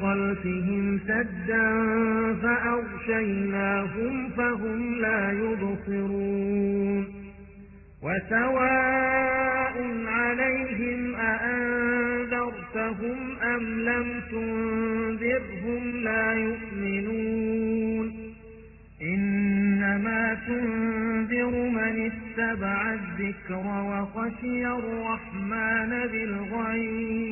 ومن خلفهم سدا فأغشيناهم فهم لا يبصرون وسواء عليهم أأنذرتهم أم لم تنذرهم لا يؤمنون إنما تنذر من اتبع الذكر وخشي الرحمن بالغيب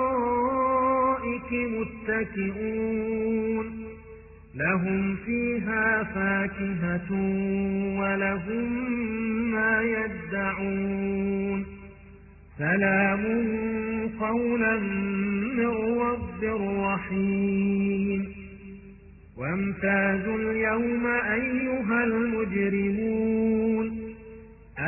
متكئون. لهم فيها فاكهة ولهم ما يدعون. سلام قولا من رب رحيم. وامتازوا اليوم أيها المجرمون.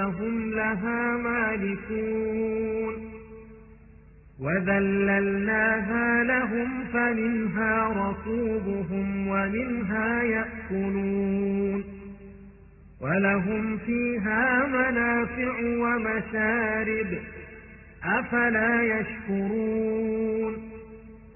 فهم لها مالكون وذللناها لهم فمنها ركوبهم ومنها يأكلون ولهم فيها منافع ومشارب أفلا يشكرون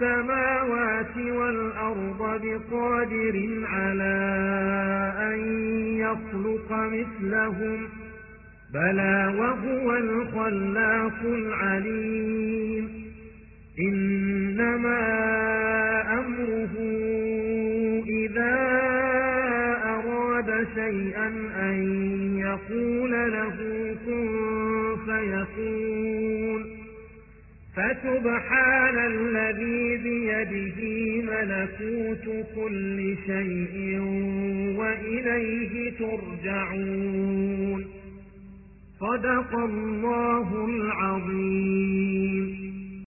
السماوات والأرض بقادر على أن يخلق مثلهم بلى وهو الخلاق العليم إنما أمره إذا أراد شيئا أن يقول له فسبحان الذي بيده ملكوت كل شيء وإليه ترجعون. صدق الله العظيم.